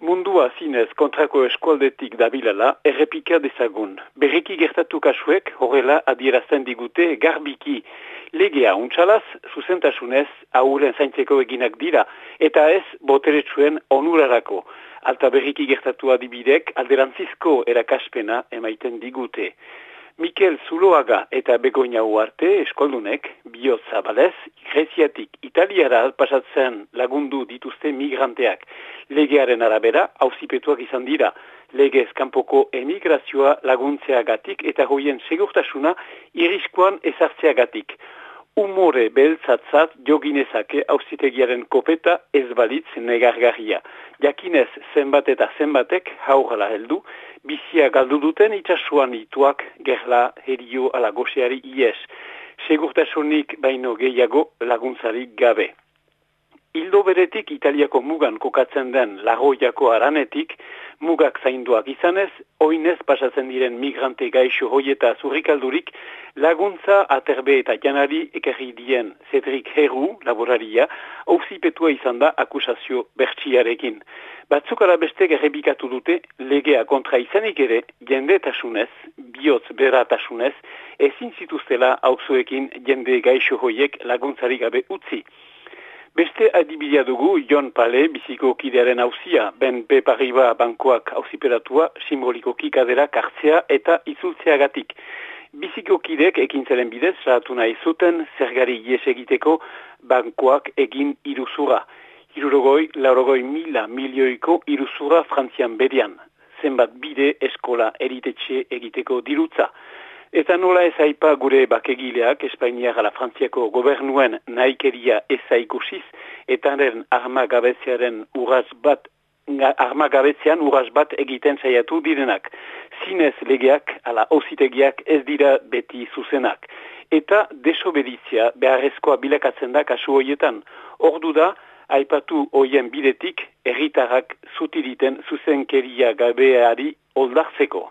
Mundua zinez kontrako eskualdetik dabilala errepika dezagun. Berriki gertatu kasuek horrela adierazten digute garbiki legea untxalaz zuzentasunez aurren zaintzeko eginak dira eta ez boteretsuen onurarako. Alta berriki gertatu adibidek alderantzizko erakaspena emaiten digute. Mikel Zuloaga eta Begoña Uarte eskoldunek bihot zabalez, Greziatik Italiara pasatzen lagundu dituzte migranteak. Legearen arabera, hauzipetuak izan dira, legez kanpoko emigrazioa laguntzeagatik eta hoien segurtasuna iriskoan ezartzeagatik umore beltzatzat joginezake hauzitegiaren kopeta ez balitz negargarria. Jakinez zenbat eta zenbatek haugala heldu, bizia galdu duten itxasuan ituak gerla herio ala goseari ies. Segurtasunik baino gehiago laguntzarik gabe. Hildo beretik Italiako mugan kokatzen den lagoiako aranetik, mugak zainduak izanez, oinez pasatzen diren migrante gaixo hoieta zurrikaldurik, laguntza aterbe eta janari ekerri dien Cedric Heru, laboraria, ausipetua izan da akusazio bertsiarekin. Batzuk beste errebikatu dute legea kontra izanik ere, jende tasunez, bihotz bera tasunez, ezin zituztela auzoekin jende gaixo hoiek laguntzarik gabe utzi. Beste adibidea dugu Jon Pale biziko kidearen hauzia, ben Pepariba bankoak hauziperatua simboliko kikadera kartzea eta izultzeagatik. Biziko kidek ekin zeren bidez, sahatu nahi zuten, zergari ies egiteko bankoak egin iruzura. Irurogoi, laurogoi mila milioiko iruzura frantzian berian. Zenbat bide eskola eritetxe egiteko dirutza. Eta nola ez aipa gure bakegileak Espainiak ala Frantziako gobernuen naikeria ez aikusiz, eta eren armagabetzearen uraz bat, armagabetzean uraz bat egiten saiatu direnak. Zinez legeak ala ositegiak ez dira beti zuzenak. Eta desobedizia beharrezkoa bilakatzen da kasu horietan. Ordu da, aipatu hoien bidetik, erritarrak zutiriten zuzenkeria gabeari oldartzeko.